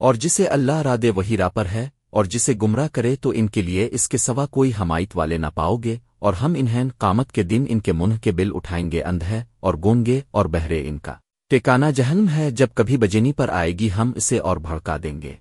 اور جسے اللہ را دے وہی را پر ہے، اور جسے گمراہ کرے تو ان کے لیے اس کے سوا کوئی حمایت والے نہ پاؤ گے، اور ہم انہیں قامت کے دن ان کے منہ کے بل اٹھائیں گے اندھ ہے، اور گونگے اور بہرے ان کا۔ ٹیکانا جہنم ہے، جب کبھی بجنی پر آئے گی ہم اسے اور بھڑکا دیں گے۔